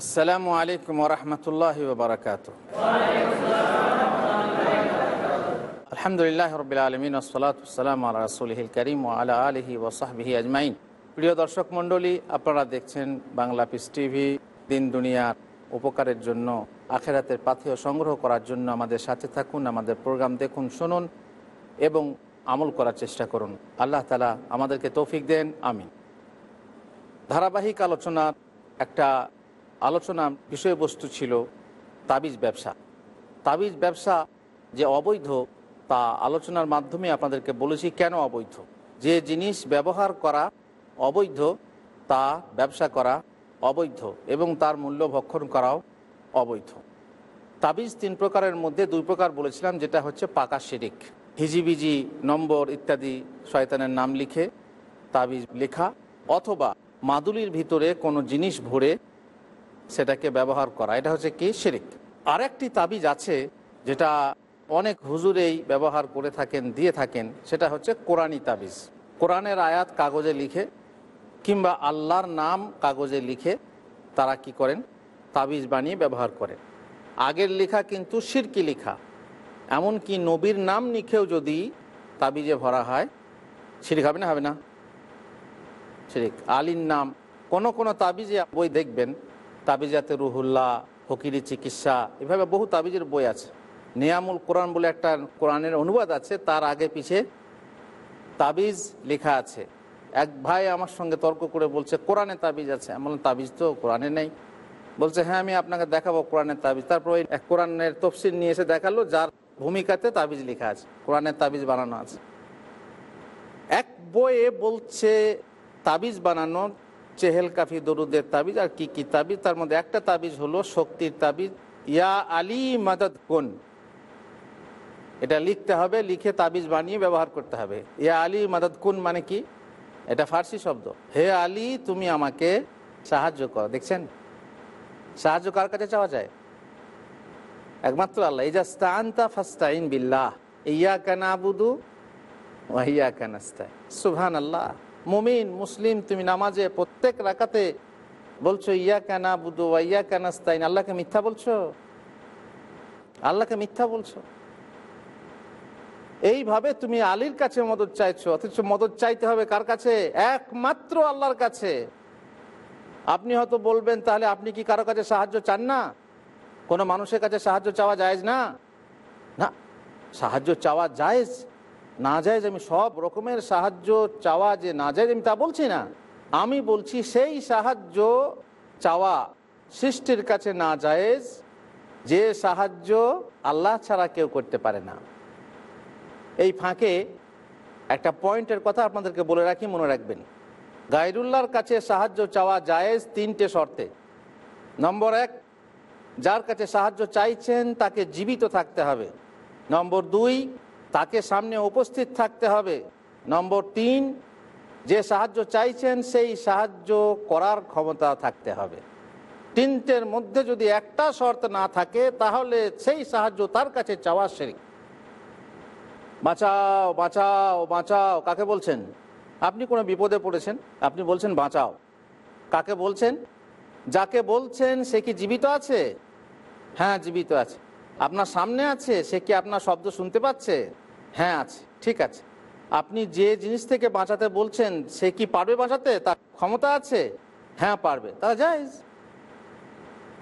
আসসালামু আলাইকুম ওরহমতুল্লাহ বারকাত আলহামদুলিল্লাহ রবিল আলমিন ওসলাতাম রসুলহিল করিম ও আলা আলহি ওসাহবিহি আজমাইন। প্রিয় দর্শক মণ্ডলী, আপনারা দেখছেন বাংলা পিস টিভি দিন দুনিয়ার উপকারের জন্য, আখেরাতের পাথেয় সংগ্রহ করার জন্য আমাদের সাথে থাকুন, আমাদের প্রোগ্রাম দেখুন, শুনুন এবং আমল করার চেষ্টা করুন। আল্লাহ তালা আমাদেরকে তৌফিক দেন, আমিন। ধারাবাহিক আলোচনার একটা আলোচনা বিষয়বস্তু ছিল তাবিজ ব্যবসা। তাবিজ ব্যবসা যে অবৈধ তা আলোচনার মাধ্যমে আপনাদেরকে বলেছি কেন অবৈধ? যে জিনিস ব্যবহার করা অবৈধ তা ব্যবসা করা অবৈধ এবং তার মূল্য ভক্ষণ করাও অবৈধ। তাবিজ তিন প্রকারের মধ্যে দুই প্রকার বলেছিলাম, যেটা হচ্ছে পাকা শিরিক। হিজিবিজি নম্বর ইত্যাদি শয়তানের নাম লিখে তাবিজ লেখা, অথবা মাদুলির ভিতরে কোনো জিনিস ভরে সেটাকে ব্যবহার করা। এটা হচ্ছে কি? শিরিক। আরেকটি তাবিজ আছে যেটা অনেক হুজুরেই ব্যবহার করে থাকেন, দিয়ে থাকেন। সেটা হচ্ছে কোরআনী তাবিজ। কোরআনের আয়াত কাগজে লিখে কিংবা আল্লাহর নাম কাগজে লিখে তারা কি করেন? তাবিজ বানিয়ে ব্যবহার করেন। আগের লেখা কিন্তু সিরকি লেখা। এমনকি নবীর নাম লিখেও যদি তাবিজে ভরা হয়, শিরিক হবে না? হবে না। শিরিক। আলীর নাম। কোন কোন তাবিজে বই দেখবেন। তাবিজাতে রুহুল্লাহ, ফকিরি চিকিৎসা, এভাবে বহু তাবিজের বই আছে। নিয়ামুল কোরআন বলে একটা কোরআনের অনুবাদ আছে, তার আগে পিছে তাবিজ লেখা আছে। এক ভাই আমার সঙ্গে তর্ক করে বলছে, কোরআনে তাবিজ আছে? বললাম, তাবিজ তো কোরআনে নেই। বলছে হ্যাঁ আমি আপনাকে দেখাবো কোরআনের তাবিজ। তারপর ওই এক কোরআনের তফসিল নিয়ে এসে দেখাল, যার ভূমিকাতে তাবিজ লেখা আছে, কোরআনের তাবিজ বানানো আছে। এক বইয়ে বলছে, তাবিজ বানানো চেহেল কাফি দরুদের তাবিজ আর কি কি তাবিজ? তার মধ্যে একটা তাবিজ হলো শক্তির তাবিজ। ইয়া আলী মাদাদ কোন? এটা লিখতে হবে, লিখে তাবিজ বানিয়ে ব্যবহার করতে হবে। ইয়া আলী মাদাদ কোন মানে কি? এটা ফার্সি শব্দ। হে আলী, তুমি আমাকে সাহায্য করো। দেখছেন? সাহায্য কার কাছে চাওয়া যায়? একমাত্র আল্লাহ। এই জাস্তান্তা ফাস্তাইন বিল্লাহ। ইয়া কানা আবুদু ওয়াহিয়া কানাস্তাই সুবহান আল্লাহ মুমিন, মুসলিম, তুমি নামাজে প্রত্যেক রাকাতে বলছো ইয়া কানা বুধু ইয়া কেনা স্তাইন আল্লাহকে মিথ্যা বলছো? আল্লাহকে মিথ্যা বলছো? এইভাবে তুমি আলীর কাছে মদত চাইছো, অথচ মদত চাইতে হবে কার কাছে? একমাত্র আল্লাহর কাছে। আপনি হয়তো বলবেন, তাহলে আপনি কি কারও কাছে সাহায্য চান না? কোনো মানুষের কাছে সাহায্য চাওয়া যায় না? না, সাহায্য চাওয়া যায় না যায় আমি সব রকমের সাহায্য চাওয়া যে না যায় আমি তা বলছি না। আমি বলছি সেই সাহায্য চাওয়া সৃষ্টির কাছে না জায়েজ, যে সাহায্য আল্লাহ ছাড়া কেউ করতে পারে না। এই ফাঁকে একটা পয়েন্টের কথা আপনাদেরকে বলে রাখি, মনে রাখবেন। গাইরুল্লাহর কাছে সাহায্য চাওয়া জায়েজ তিনটে শর্তে। নম্বর এক, যার কাছে সাহায্য চাইছেন তাকে জীবিত থাকতে হবে। নম্বর দুই তাকে সামনে উপস্থিত থাকতে হবে। নম্বর তিন, যে সাহায্য চাইছেন সেই সাহায্য করার ক্ষমতা থাকতে হবে। তিনটের মধ্যে যদি একটা শর্ত না থাকে, তাহলে সেই সাহায্য তার কাছে চাওয়া সেরি বাঁচাও বাঁচাও বাঁচাও। কাকে বলছেন? আপনি কোনো বিপদে পড়েছেন? আপনি বলছেন, বাঁচাও। কাকে বলছেন? যাকে বলছেন, সে কি জীবিত আছে? হ্যাঁ জীবিত আছে। আপনার সামনে আছে, সে কি আপনার শব্দ শুনতে পাচ্ছে? হ্যাঁ আছে। ঠিক আছে। আপনি যে জিনিস থেকে বাঁচাতে বলছেন, সে কি পারবে বাঁচাতে? তার ক্ষমতা আছে? হ্যাঁ পারবে। তারা যায়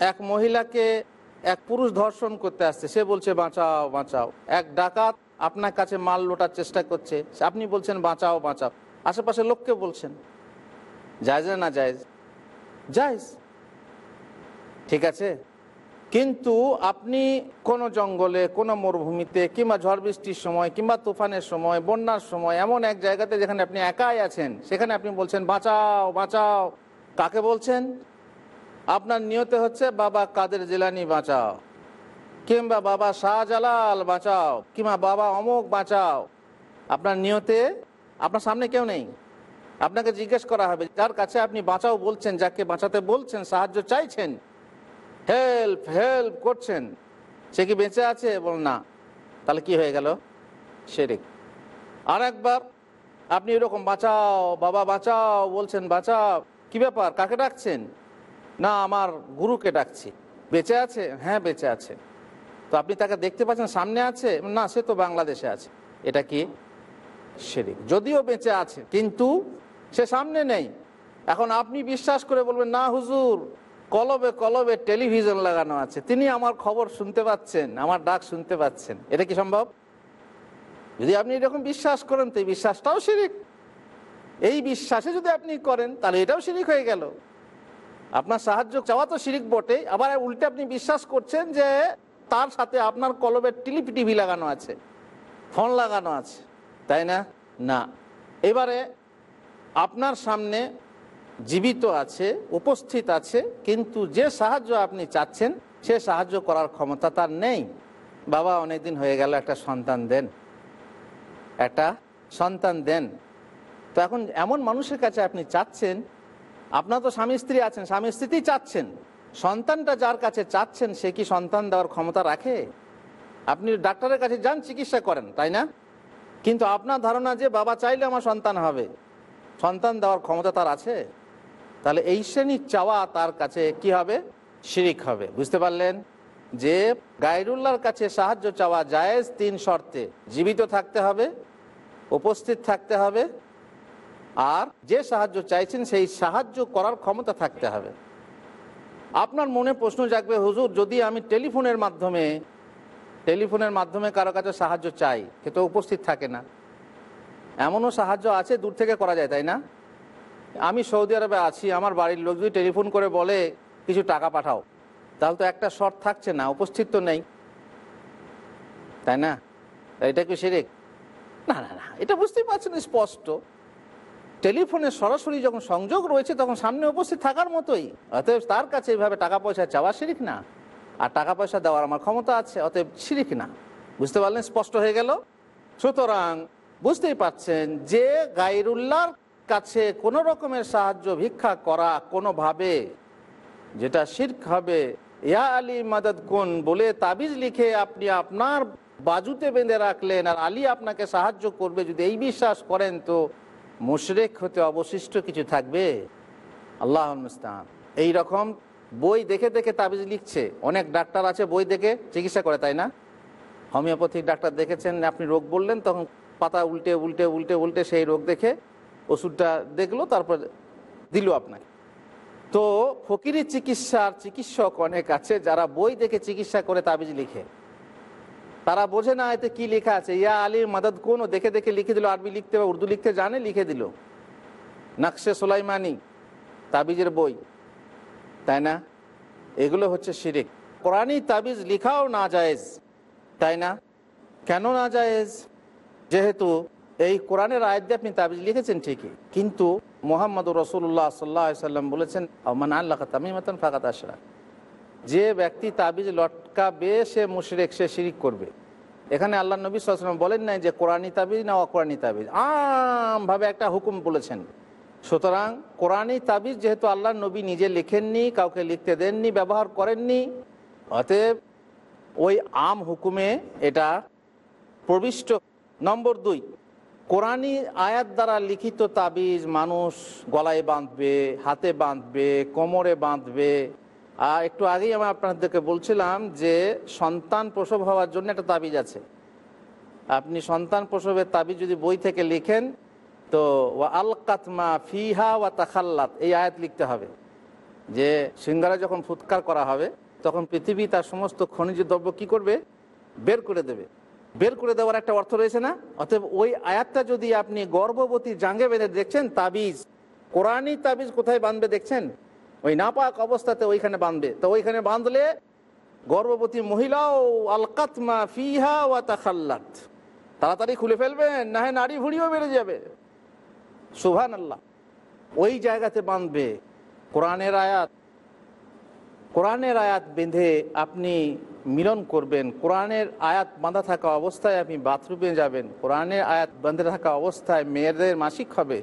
এক মহিলাকে এক পুরুষ ধর্ষণ করতে আসছে। সে বলছে, বাঁচাও বাঁচাও। এক ডাকাত আপনার কাছে মাল লোটার চেষ্টা করছে। আপনি বলছেন, বাঁচাও বাঁচাও। আশেপাশে লোককে বলছেন। জায়জ না জায়জ জায়জ ঠিক আছে? কিন্তু আপনি কোনো জঙ্গলে, কোনো মরুভূমিতে কিংবা ঝড় বৃষ্টির সময় কিংবা তুফানের সময়, বন্যার সময় এমন এক জায়গাতে যেখানে আপনি একাই আছেন, সেখানে আপনি বলছেন, বাঁচাও বাঁচাও। কাকে বলছেন? আপনার নিয়তে হচ্ছে, বাবা কাদের জেলানি বাঁচাও। কিংবা, বাবা শাহজালাল বাঁচাও। কিংবা, বাবা অমুক বাঁচাও। আপনার নিয়তে আপনার সামনে কেউ নেই। আপনাকে জিজ্ঞেস করা হবে, যার কাছে আপনি বাঁচাও বলছেন, যাকে বাঁচাতে বলছেন, সাহায্য চাইছেন হেল্প হেল্প করছেন। সে কি বেঁচে আছে? বল না। তাহলে কি হয়ে গেল? সেরেক আর একবার আপনি এরকম বাঁচাও, বাবা বাঁচাও, বলছেন বাঁচাও। কি ব্যাপার? কাকে ডাকছেন? না, আমার গুরুকে ডাকছি। বেঁচে আছে? হ্যাঁ বেঁচে আছে। তো আপনি তাকে দেখতে পাচ্ছেন, সামনে আছে? না, সে তো বাংলাদেশে আছে। এটা কি? শিরিক যদিও বেঁচে আছে, কিন্তু সে সামনে নেই। এখন আপনি বিশ্বাস করে বলবেন, না, হুজুর। কলবে কলবে টেলিভিশন লাগানো আছে। তিনি আমার খবর শুনতে পাচ্ছেন, আমার ডাক শুনতে পাচ্ছেন। এটা কি সম্ভব? যদি আপনি এরকম বিশ্বাস করেন, তো বিশ্বাসটাও শিরিক। এই বিশ্বাসে যদি আপনি করেন, তাহলে এটাও শিরিক হয়ে গেল। আপনার সাহায্য চাওয়া তো শিরিক বটে আবার উল্টে আপনি বিশ্বাস করছেন যে তার সাথে আপনার কলবের টিলিপি টিভি লাগানো আছে, ফোন লাগানো আছে। তাই না? না। এবারে আপনার সামনে জীবিত আছে, উপস্থিত আছে, কিন্তু যে সাহায্য আপনি চাচ্ছেন, সে সাহায্য করার ক্ষমতা তার নেই। বাবা অনেকদিন হয়ে গেল, একটা সন্তান দেন। একটা সন্তান দেন। তো এখন এমন মানুষের কাছে আপনি চাচ্ছেন, আপনার তো স্বামী স্ত্রী আছেন, স্বামী স্ত্রীতেই চাচ্ছেন। সন্তানটা যার কাছে চাচ্ছেন, সে কি সন্তান দেওয়ার ক্ষমতা রাখে? আপনি ডাক্তারের কাছে যান, চিকিৎসা করেন, তাই না? কিন্তু আপনার ধারণা যে বাবা চাইলে আমার সন্তান হবে, সন্তান দেওয়ার ক্ষমতা তার আছে? তাহলে এই শ্রেণির চাওয়া তার কাছে কি হবে? শিরিক হবে। বুঝতে পারলেন? যে গায়রুল্লাহর কাছে সাহায্য চাওয়া জায়েজ তিন শর্তে। জীবিত থাকতে হবে, উপস্থিত থাকতে হবে, আর যে সাহায্য চাইছেন সেই সাহায্য করার ক্ষমতা থাকতে হবে। আপনার মনে প্রশ্ন জাগবে, হুজুর, যদি আমি টেলিফোনের মাধ্যমে টেলিফোনের মাধ্যমে কারও কাছে সাহায্য চাই, সে তো উপস্থিত থাকে না। এমনও সাহায্য আছে, দূর থেকে করা যায়, তাই না? আমি সৌদি আরবে আছি, আমার বাড়ির লোক যদি টেলিফোন করে বলে, কিছু টাকা পাঠাও। তাহলে তো একটা শর্ট থাকছে না, উপস্থিত তো নেই। তাই না? এটা কি সেরেক না না না, এটা বুঝতেই পারছেন, স্পষ্ট। টেলিফোনে সরাসরি যখন সংযোগ রয়েছে, তখন সামনে উপস্থিত থাকার মতোই। অতএব তার কাছে এইভাবে টাকা পয়সা চাওয়া শিরিক না। আর টাকা পয়সা দেওয়ার আমার ক্ষমতা আছে, অতএব শিরিক না। বুঝতে পারলেন, স্পষ্ট হয়ে গেল? সুতরাং বুঝতেই পারছেন যে গাইরুল্লাহর কাছে কোনো রকমের সাহায্য, ভিক্ষা করা কোনোভাবে যেটা শির্ক হবে, ইয়া আলী মাদত কোন বলে তাবিজ লিখে আপনি আপনার বাজুতে বেঁধে রাখলেন আর আলী আপনাকে সাহায্য করবে, যদি এই বিশ্বাস করেন তো মুশরেক হতে অবশিষ্ট কিছু থাকবে। আল্লাহ এই রকম বই দেখে দেখে তাবিজ লিখছে। অনেক ডাক্তার আছে বই দেখে চিকিৎসা করে, তাই না? হোমিওপ্যাথিক ডাক্তার দেখেছেন, আপনি রোগ বললেন, তখন পাতা উল্টে উল্টে উল্টে উল্টে সেই রোগ দেখে ওষুধটা দেখল, তারপর দিল আপনাকে। তো ফকিরি চিকিৎসার চিকিৎসক অনেক আছে, যারা বই দেখে চিকিৎসা করে তাবিজ লিখে। তারা বোঝে না এতে কি লেখা আছে। ইয়া আলীর মাদাদ কোন? দেখে দেখে লিখে দিল, আরবি লিখতে বা উর্দু লিখতে জানে, লিখে দিল। নাকশে সোলাইমানি, তাবিজের বই। তাই না? এগুলো হচ্ছে শিরিক। কোরআনই তাবিজ লিখাও না জায়েজ। তাই না? কেন না জায়েজ? যেহেতু এই কোরআনের আয়াত দিয়ে আপনি তাবিজ লিখেছেন ঠিকই, কিন্তু মোহাম্মদ রসুল্লাহ সাল্লাহ সাল্লাম বলেছেন আমান আল্লাহ তামিমাতন ফাকাত আশরা যে ব্যক্তি তাবিজ লটকাবে, সে মুশরেক, সে শিরিক করবে। এখানে আল্লাহ নবী সাল্লাম বলেন নাই যে কোরআনী তাবিজ না অকোরআনী তাবিজ। আমভাবে একটা হুকুম বলেছেন। সুতরাং কোরআনী তাবিজ যেহেতু আল্লাহ নবী নিজে লিখেননি, কাউকে লিখতে দেননি, ব্যবহার করেননি, অতএব ওই আম হুকুমে এটা প্রবিষ্ট। নম্বর দুই কোরআনী আয়াত দ্বারা লিখিত তাবিজ মানুষ গলায় বাঁধবে, হাতে বাঁধবে, কোমরে বাঁধবে। আর একটু আগেই আমি আপনাদেরকে বলছিলাম যে সন্তান প্রসব হওয়ার জন্য একটা তাবিজ আছে। আপনি সন্তান প্রসবের তাবিজ যদি বই থেকে লিখেন, তো ওয়া আল কাতমা ফিহা ওয়া তাখাল্লাত, এই আয়াত লিখতে হবে। যে সিঙ্গারা যখন ফুৎকার করা হবে, তখন পৃথিবী তার সমস্ত খনিজ দ্রব্য কি করবে? বের করে দেবে। বের করে দেওয়ার একটা অর্থ রয়েছে না? অতএব ওই আয়াতটা যদি আপনি গর্ভবতী জাঙ্গে বেঁধে দেখছেন, তাবিজ, কোরআনই তাবিজ কোথায় বাঁধবে দেখছেন? ওই নাপাক অবস্থাতে ওইখানে বাঁধবে। তো ওইখানে বাঁধলে গর্ভবতী মহিলাও, আলকাতমা ফিহা ওয়া তাখাল্লাত। তাড়াতাড়ি খুলে ফেলবেন, না হয় নারী ভুড়িও বেড়ে যাবে। সুভান আল্লাহ ওই জায়গাতে বাঁধবে কোরআনের আয়াত। কোরআনের আয়াত বেঁধে আপনি মিলন করবেন। কোরআনের আয়াত বাঁধা থাকা অবস্থায় আপনি বাথরুমে যাবেন। কোরআনের আয়াত বাঁধে থাকা অবস্থায় মেয়েদের মাসিক হবে।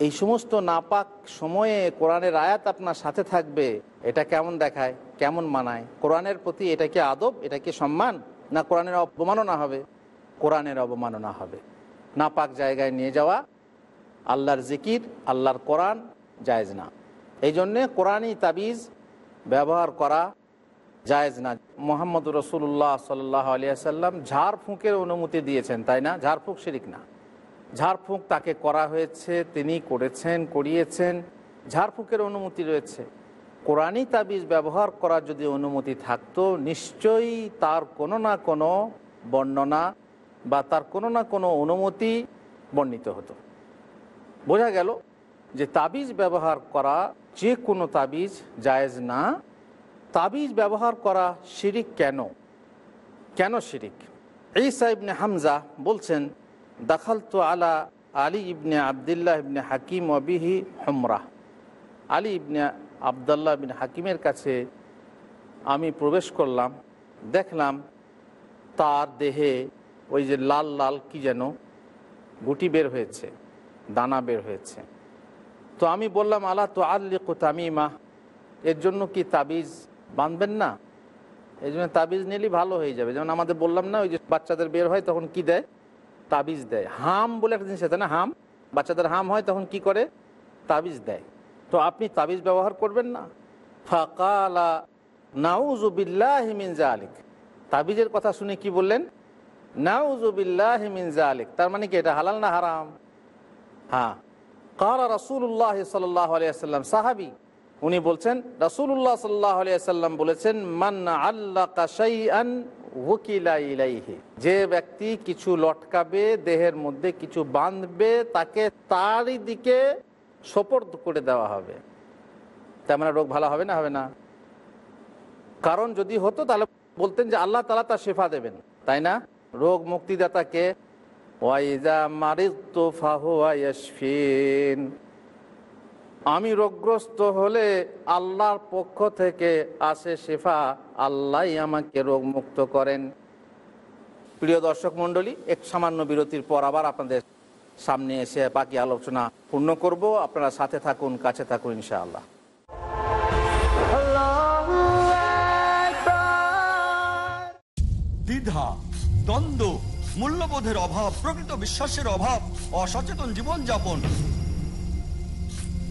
এই সমস্ত নাপাক সময়ে কোরআনের আয়াত আপনার সাথে থাকবে। এটা কেমন দেখায়? কেমন মানায়? কোরআনের প্রতি এটা কি আদব? এটা কি সম্মান? না কোরআনের অবমাননা হবে? কোরআনের অবমাননা হবে। নাপাক জায়গায় নিয়ে যাওয়া আল্লাহর জিকির, আল্লাহর কোরআন জায়েজ না। এই জন্যে কোরআনই তাবিজ ব্যবহার করা জায়েজ না। মোহাম্মদ রসুল্লাহ সাল্লাহ আলিয়াল্লাম ঝাড়ফুঁকের অনুমতি দিয়েছেন, তাই না? ঝাড়ফুঁক শিরিক না। ঝাড়ফুঁক তাকে করা হয়েছে, তিনি করেছেন, করিয়েছেন। ঝাড়ফুঁকের অনুমতি রয়েছে। কোরআনই তাবিজ ব্যবহার করার যদি অনুমতি থাকতো, নিশ্চয়ই তার কোনো না কোনো বর্ণনা বা তার কোনো না কোনো অনুমতি বর্ণিত হতো। বোঝা গেল যে তাবিজ ব্যবহার করা যে কোনো তাবিজ জায়েজ না। তাবিজ ব্যবহার করা শিরিক কেন? কেন শিরিক? ঈসা ইবনে হামজা বলছেন দাখাল তো আলা আলী ইবনে আবদুল্লাহ ইবনে হাকিম অবিহি হমরা। আলী ইবনে আবদাল্লাহ বিন হাকিমের কাছে আমি প্রবেশ করলাম, দেখলাম তার দেহে ওই যে লাল লাল কি যেন গুটি বের হয়েছে, দানা বের হয়েছে। তো আমি বললাম আল্লাহ তো আল্লিক তামিমা? এর জন্য কি তাবিজ বাঁধবেন না। এই জন্য তাবিজ নিলেই ভালো হয়ে যাবে। যেমন আমাদের বললাম না, ওই যে বাচ্চাদের বের হয় তখন কি দেয়? তাবিজ দেয়। হাম বলে একটা জিনিস আছে না, হাম? বাচ্চাদের হাম হয় তখন কি করে? তাবিজ দেয়। তো আপনি তাবিজ ব্যবহার করবেন না। ফাকালা নাউজুবিল্লাহিমিন জালিক তাবিজের কথা শুনে কি বললেন? নাউজুবিল্লাহিমিন জালিক তার মানে কি এটা হালাল না হারাম? হ্যাঁ। কারা রাসুল্লাহ সাল্লাহ আলিয়াল্লাম সাহাবি উনি বলছেন রাসুল্লাহ সাল্লাহ আলিয়াল্লাম বলেছেন মান্না আল্লাহ ওকিলা ইলাইহি। যে ব্যক্তি কিছু লটকাবে, দেহের মধ্যে কিছু বাঁধবে, তাকে তারই দিকে সোপর্দ করে দেওয়া হবে। তেমন রোগ ভালো হবে না হবে না। কারণ যদি হতো, তাহলে বলতেন যে আল্লাহ তালা তার শেফা দেবেন, তাই না? রোগ মুক্তিদাতাকে ওয়াইজা মারিত আমি রোগগ্রস্ত হলে আল্লাহর পক্ষ থেকে আসে শেফা আল্লাহ আমাকে রোগ মুক্ত করেন। প্রিয় দর্শক মণ্ডলী, এক সামান্য বিরতির পর আবার আপনাদের সামনে এসে বাকি আলোচনা পূর্ণ করব। আপনারা সাথে থাকুন, কাছে থাকুন ইনশাআল্লাহ। দ্বিধা, দ্বন্দ্ব, মূল্যবোধের অভাব, প্রকৃত বিশ্বাসের অভাব, অসচেতন জীবনযাপন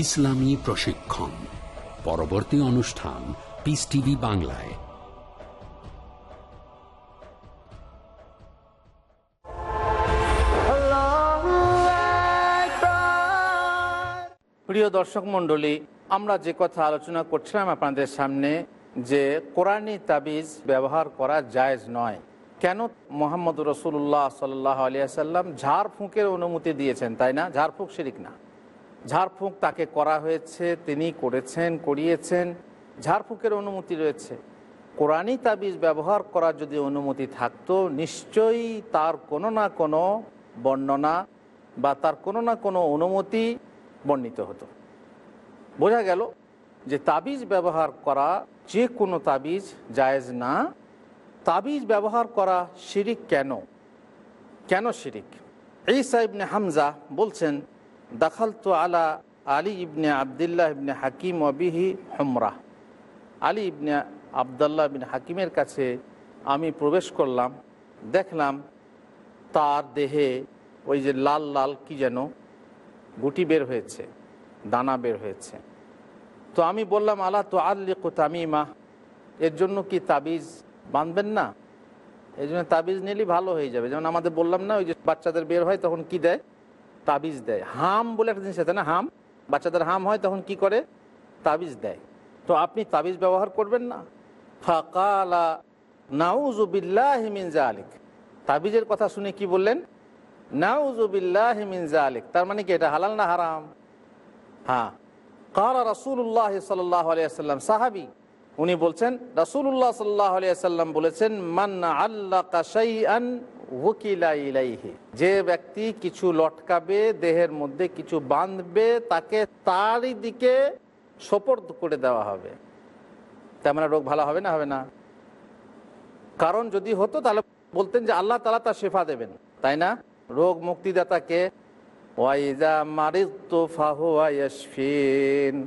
ইসলামী প্রশিক্ষণ, পরবর্তী অনুষ্ঠান পিস টিভি বাংলায়। প্রিয় দর্শক মণ্ডলী, আমরা যে কথা আলোচনা করছিলাম আপনাদের সামনে যে কোরআনী তাবিজ ব্যবহার করা জায়জ নয়, কেন মোহাম্মদ রসুল্লাহ সাল্লাহ আলিয়াল্লাম ঝাড়ফুঁকের অনুমতি দিয়েছেন, তাই না? ঝাড়ফুঁক শিরিক না। ঝাড়ফুঁক তাকে করা হয়েছে, তিনি করেছেন, করিয়েছেন। ঝাড়ফুঁকের অনুমতি রয়েছে। কোরআনই তাবিজ ব্যবহার করার যদি অনুমতি থাকতো, নিশ্চয়ই তার কোনো না কোনো বর্ণনা বা তার কোনো না কোনো অনুমতি বর্ণিত হতো। বোঝা গেল যে তাবিজ ব্যবহার করা যে কোনো তাবিজ জায়েজ না। তাবিজ ব্যবহার করা শিরিক কেন? কেন শিরিক? ঈসা ইবনে হামজা বলছেন দাখাল তো আলা আলী ইবনে আবদুল্লাহ ইবনে হাকিম অবিহি হমরা। আলী ইবনে আবদাল্লাহ বিন হাকিমের কাছে আমি প্রবেশ করলাম, দেখলাম তার দেহে ওই যে লাল লাল কি যেন গুটি বের হয়েছে, দানা বের হয়েছে। তো আমি বললাম আল্লাহ তো আল্লিক তামিমা, এর জন্য কি তাবিজ বাঁধবেন না? এই জন্য তাবিজ নিলেই ভালো হয়ে যাবে। যেমন আমাদের বললাম না, ওই যে বাচ্চাদের বের হয় তখন কি দেয়? তাবিজ দেয়। হাম বলে একটা জিনিস আছে না, হাম? বাচ্চাদের হাম হয়, তখন কি করে? তাবিজ দেয়। তো আপনি তাবিজ ব্যবহার করবেন না। ফাকালা নাউজুবিল্লাহিমিন জালিক তাবিজের কথা শুনে কি বললেন? নাউজুবিল্লাহিমিন জালিক তার মানে কি এটা হালাল না হারাম? হ্যাঁ। কারা রাসুল্লাহ সাল্লাহ আলিয়াল্লাম সাহাবি, উনি বলছেন রাসুল্লাহ সাল্লাহ আলিয়াল্লাম বলেছেন মান্না আল্লাহ ওকিলা ইলাইহি। যে ব্যক্তি কিছু লটকাবে, দেহের মধ্যে কিছু বাঁধবে, তাকে তারই দিকে সোপর্দ করে দেওয়া হবে। তেমন রোগ ভালো হবে না হবে না? কারণ যদি হতো, তাহলে বলতেন যে আল্লাহ তালা তার শেফা দেবেন, তাই না? রোগ মুক্তিদাতাকে ওয়াইজা মারিত ফাহুয়াশফিন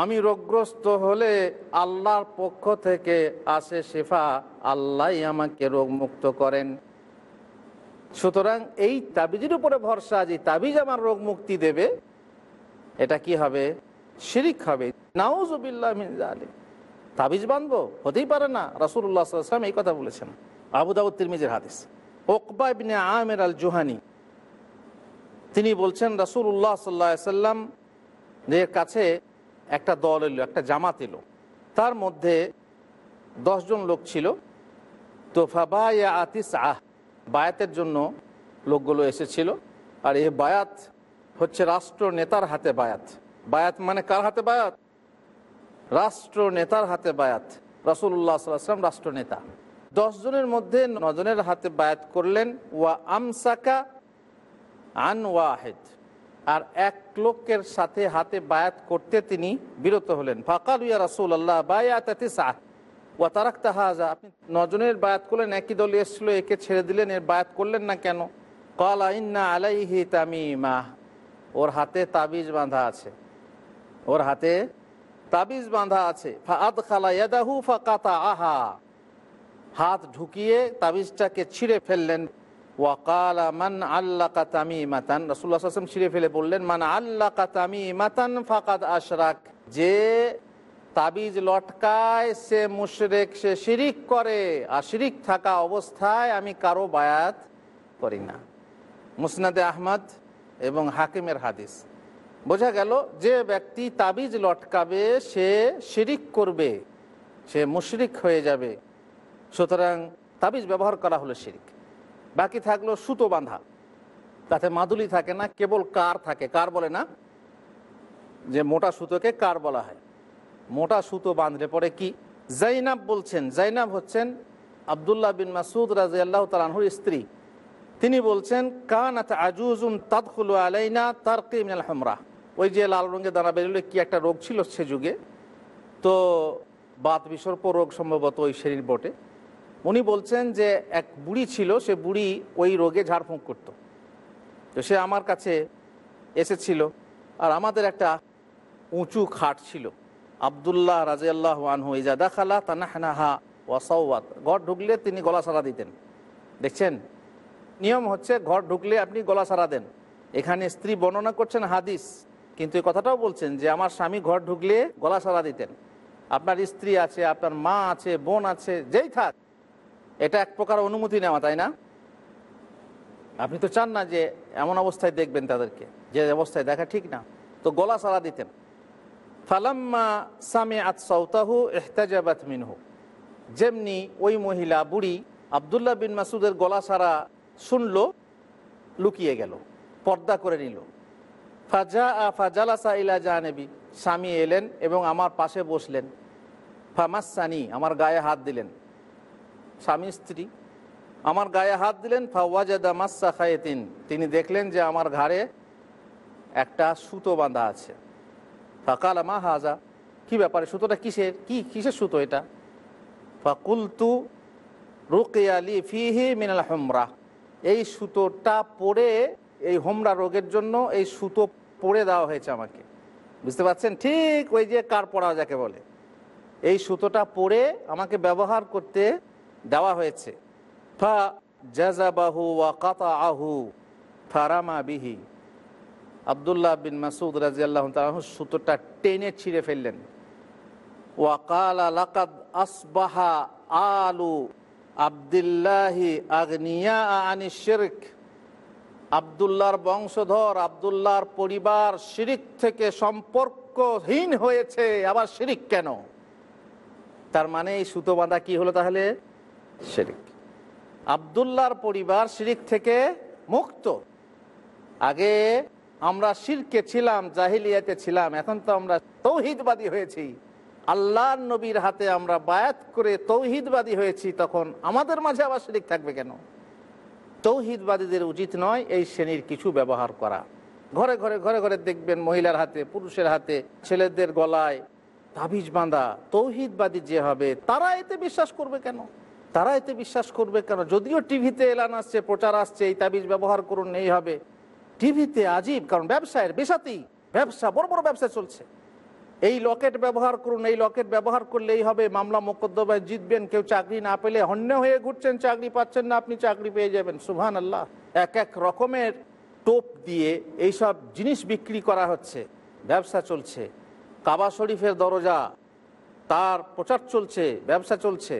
আমি রোগগ্রস্ত হলে আল্লাহর পক্ষ থেকে আসে শেফা আল্লাহ আমাকে রোগ মুক্ত করেন। সুতরাং এই তাবিজের উপরে ভরসা যে তাবিজ আমার রোগ মুক্তি দেবে, এটা কি হবে? শিরিক হবে। নাউজুবিল্লাহ তাবিজ বাঁধবো হতেই পারে না। রাসুল্লাহ সাল্লাম এই কথা বলেছেন। আবু দাউদ তিরমিজের হাদিস। ওকবা আমের আল জোহানি তিনি বলছেন রাসুল্লাহ সাল্লাহ সাল্লাম এর কাছে একটা দল এলো, একটা জামাত এলো। তার মধ্যে দশজন লোক ছিল। তো ফাবায়া আতিস আহ বায়াতের জন্য লোকগুলো এসেছিল। আর এই বায়াত হচ্ছে রাষ্ট্র নেতার হাতে বায়াত। বায়াত মানে কার হাতে বায়াত? রাষ্ট্র নেতার হাতে বায়াত। রাসুল্লাহ সাল্লাম রাষ্ট্র নেতা। জনের মধ্যে নজনের হাতে বায়াত করলেন, ওয়া আমসাকা আন ওয়াহেদ। আর এক লোকের সাথে হাতে বায়াত করতে তিনি বিরত হলেন। ফাকাল ইয়া রাসুল আল্লাহ বায়াত ওয়া তারাক তাহাজা আপনি নজনের বায়াত করলেন, একই দল এসছিল, একে ছেড়ে দিলেন, এর বায়াত করলেন না কেন? কলা ইন্না আলাইহি তামিমা। ওর হাতে তাবিজ বাঁধা আছে। ওর হাতে তাবিজ বাঁধা আছে। ফাদ খালা ইয়াদাহু ফাকাতা আহা হাত ঢুকিয়ে তাবিজটাকে ছিঁড়ে ফেললেন। আল্লাহ কাতামি মাতান ছিঁড়ে ফেলে বললেন মান আল্লাহ কাতামি মাতান আশরাক। যে তাবিজ লটকায়, সে মুশরেক, সে শিরিক করে, আর শিরিক থাকা অবস্থায় আমি কারও বায়াত করি না। মুসনাদে আহমদ এবং হাকিমের হাদিস। বোঝা গেল, যে ব্যক্তি তাবিজ লটকাবে, সে শিরিক করবে, সে মুশরিক হয়ে যাবে। সুতরাং তাবিজ ব্যবহার করা হলো শিরিক। বাকি থাকল সুতো বাঁধা। তাতে মাদুলি থাকে না, কেবল কার থাকে। কার বলে না? যে মোটা সুতোকে কার বলা হয়। মোটা সুতো বাঁধলে পরে কি? জাইনাব বলছেন, জাইনাব হচ্ছেন আবদুল্লাহ বিন মাসুদ রাজি আল্লাহ তালাহুর স্ত্রী। তিনি বলছেন কান আজুজুম তাদখুলু আলাইনা তার কিমিনাল হামরা। ওই যে লাল রঙের দানা বেরোলে কি একটা রোগ ছিল সে যুগে? তো বাত বিসর্প রোগ সম্ভবত ওই শরীর বটে। উনি বলছেন যে এক বুড়ি ছিল, সে বুড়ি ওই রোগে ঝাড়ফুঁক করত। তো সে আমার কাছে এসেছিল আর আমাদের একটা উঁচু খাট ছিল। আবদুল্লাহ রাজিয়াল্লাহ আনহু, ইজা দাখালা তানাহনাহা ওয়াসাওয়াত ঘর ঢুকলে তিনি গলা সারা দিতেন। দেখছেন? নিয়ম হচ্ছে ঘর ঢুকলে আপনি গলা সারা দেন। এখানে স্ত্রী বর্ণনা করছেন হাদিস, কিন্তু এই কথাটাও বলছেন যে আমার স্বামী ঘর ঢুকলে গলা সারা দিতেন। আপনার স্ত্রী আছে, আপনার মা আছে, বোন আছে, যেই থাক এটা এক প্রকার অনুমতি নেওয়া, তাই না? আপনি তো চান না যে এমন অবস্থায় দেখবেন তাদেরকে, যে অবস্থায় দেখা ঠিক না। তো গলা সারা দিতেন। ফালাম্মা সামে আত সৌতাহু এহতাজাবাত মিনহু। যেমনি ওই মহিলা বুড়ি আবদুল্লাহ বিন মাসুদের গলা সারা শুনল, লুকিয়ে গেল, পর্দা করে নিল। ফাজা আ ফাজালাসা ইলা জানেবি স্বামী এলেন এবং আমার পাশে বসলেন। ফামাসানি, আমার গায়ে হাত দিলেন। স্বামী স্ত্রী, আমার গায়ে হাত দিলেন, ফাওয়াজাদা মাসা খায়েতিন। তিনি দেখলেন যে আমার ঘাড়ে একটা সুতো বাঁধা আছে। ফাকাল, মা হাজা, কি ব্যাপারে? সুতোটা কিসের? কি, কিসের সুতো এটা? ফাকুলতু রুকিয়ালি ফিহি মিনাল হোমরা। এই সুতোটা পরে, এই হোমরা রোগের জন্য এই সুতো পরে দেওয়া হয়েছে আমাকে। বুঝতে পারছেন? ঠিক ওই যে কার পড়া যাকে বলে। এই সুতোটা পরে আমাকে ব্যবহার করতে দেওয়া হয়েছে। ফা আহু ফারামা বিহি। আবদুল্লাহ বিন মাসুদ রাজিয়াল্লাহ তালাহ সুতোটা টেনে ছিঁড়ে ফেললেন। আসবাহা আলু আনি আবদুল্লাহর বংশধর, আবদুল্লাহর পরিবার শিরিক থেকে সম্পর্কহীন হয়েছে। আবার শিরিক কেন? তার মানে এই সুতো বাঁধা কি হলো তাহলে? শিরিক। আবদুল্লাহর পরিবার শিরিক থেকে মুক্ত। আগে আমরা শিরকে ছিলাম, জাহিলিয়াতে ছিলাম, এখন তো আমরা তৌহিদবাদী হয়েছি। আল্লাহ নবীর হাতে আমরা বায়াত করে তৌহিদবাদী হয়েছি, তখন আমাদের মাঝে আবার শিরিক থাকবে কেন? তৌহিদবাদীদের উচিত নয় এই শ্রেণির কিছু ব্যবহার করা। ঘরে ঘরে ঘরে ঘরে দেখবেন মহিলার হাতে, পুরুষের হাতে, ছেলেদের গলায় তাবিজ বাঁধা। তৌহিদবাদী যে হবে, তারা এতে বিশ্বাস করবে কেন? তারা এতে বিশ্বাস করবে কেন? যদিও টিভিতে এলান আসছে, প্রচার আসছে, এই তাবিজ ব্যবহার করুন, এই হবে। টিভিতে আজীব, কারণ ব্যবসায়ের বেসাতেই ব্যবসা, বড় বড় ব্যবসা চলছে। এই লকেট ব্যবহার করুন, এই লকেট ব্যবহার করলেই হবে, মামলা মোকদ্দমায় জিতবেন, কেউ চাকরি না পেলে হন্য হয়ে ঘুরছেন, চাকরি পাচ্ছেন না, আপনি চাকরি পেয়ে যাবেন। সুহান আল্লাহ এক এক রকমের টোপ দিয়ে এইসব জিনিস বিক্রি করা হচ্ছে, ব্যবসা চলছে। কাবা শরীফের দরজা, তার প্রচার চলছে, ব্যবসা চলছে।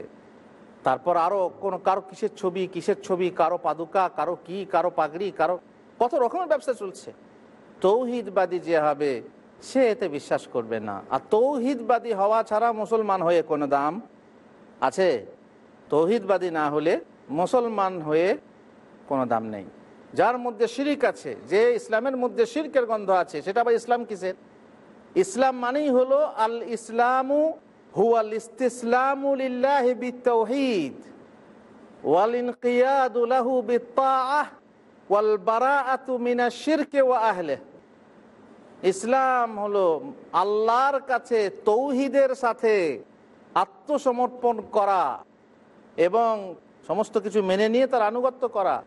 তারপর আরও কোনো, কারও কিসের ছবি কিসের ছবি, কারও পাদুকা, কারও কি, কারও পাগড়ি, কারও, কত রকমের ব্যবসা চলছে। তৌহিদবাদী যে হবে, সে এতে বিশ্বাস করবে না। আর তৌহিদবাদী হওয়া ছাড়া মুসলমান হয়ে কোনো দাম আছে? তৌহিদবাদী না হলে মুসলমান হয়ে কোনো দাম নেই। যার মধ্যে শিরিক আছে, যে ইসলামের মধ্যে শিরকের গন্ধ আছে, সেটা আবার ইসলাম কিসের? ইসলাম মানেই হলো আল ইসলামু ওয়াল ওয়া ইসলাম হলো আল্লাহর কাছে তৌহিদের সাথে আত্মসমর্পণ করা এবং সমস্ত কিছু মেনে নিয়ে তার আনুগত্য করা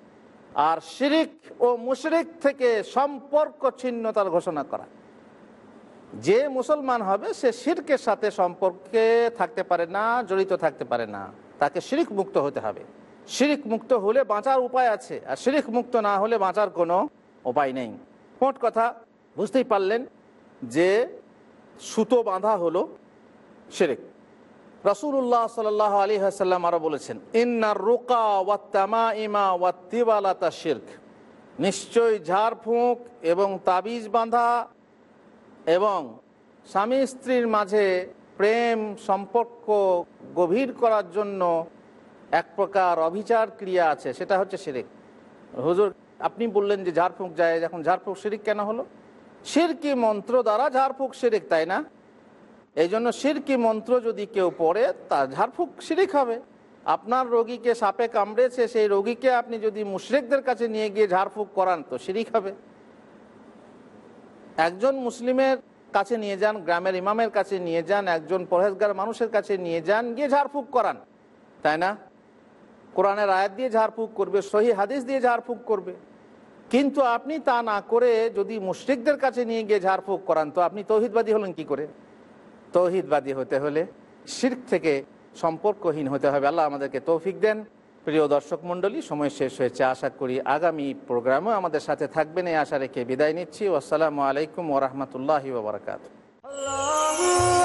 আর শিরিক ও মুশরিক থেকে সম্পর্ক ছিন্নতার ঘোষণা করা। যে মুসলমান হবে, সে শিরকের সাথে সম্পর্কে থাকতে পারে না, জড়িত থাকতে পারে না। তাকে শিরিক মুক্ত হতে হবে। শিরিক মুক্ত হলে বাঁচার উপায় আছে, আর শিরিক মুক্ত না হলে বাঁচার কোনো উপায় নেই। মোট কথা, বুঝতেই পারলেন যে সুতো বাঁধা হলো শিরিক। রসুল্লাহ সাল আলী হাসাল্লাম আরও বলেছেন ইন্নার রুকা ওয়াত্তামা ইমা ওয়াত্তিবালাতা শির্ক। নিশ্চয় ঝাড়ফুঁক এবং তাবিজ বাঁধা এবং স্বামী স্ত্রীর মাঝে প্রেম, সম্পর্ক গভীর করার জন্য এক প্রকার অভিচার ক্রিয়া আছে, সেটা হচ্ছে শিরিক। হুজুর, আপনি বললেন যে ঝাড়ফুঁক যায়, এখন ঝাড়ফুঁক শিরিক কেন হলো? সিরকি মন্ত্র দ্বারা ঝাড়ফুঁক শিরিক, তাই না? এই জন্য সিরকি মন্ত্র যদি কেউ পড়ে, তা ঝাড়ফুঁক শিরিক হবে। আপনার রোগীকে সাপে কামড়েছে, সেই রোগীকে আপনি যদি মুশরেকদের কাছে নিয়ে গিয়ে ঝাড়ফুঁক করান, তো শিরিক হবে। একজন মুসলিমের কাছে নিয়ে যান, গ্রামের ইমামের কাছে নিয়ে যান, একজন পরহেজগার মানুষের কাছে নিয়ে যান, গিয়ে ঝাড়ফুঁক করান। তাই না? কোরআনের আয়াত দিয়ে ঝাড়ফুঁক করবে, সহি হাদিস দিয়ে ঝাড়ফুঁক করবে। কিন্তু আপনি তা না করে যদি মুশ্রিকদের কাছে নিয়ে গিয়ে ঝাড়ফুঁক করান, তো আপনি তৌহিদবাদী হলেন কি করে? তৌহিদবাদী হতে হলে শির্ক থেকে সম্পর্কহীন হতে হবে। আল্লাহ আমাদেরকে তৌফিক দেন। প্রিয় দর্শক মণ্ডলী, সময় শেষ হয়েছে। আশা করি আগামী প্রোগ্রামও আমাদের সাথে থাকবেন। এই আশা রেখে বিদায় নিচ্ছি। আসসালামু আলাইকুম ওরহমতুল্লাহি ওবরাকাত Allahu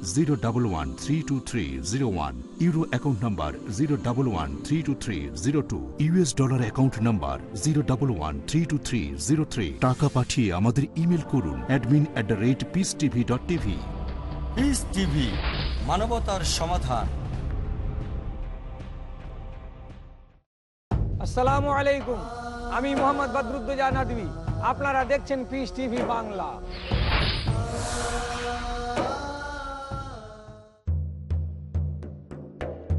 zero double one three two three zero one euro account number zero double one three two three zero two US dollar account number zero double one three two three zero three টাকা পাঠিয়ে আমাদের email করুন admin at the rate peace TV dot TV peace TV মানবতার সমাধান। আসসালামু আলাইকুম আমি মোহাম্মদ বদরুদ্দোজা নদী আপনারা দেখছেন পিস টিভি বাংলা।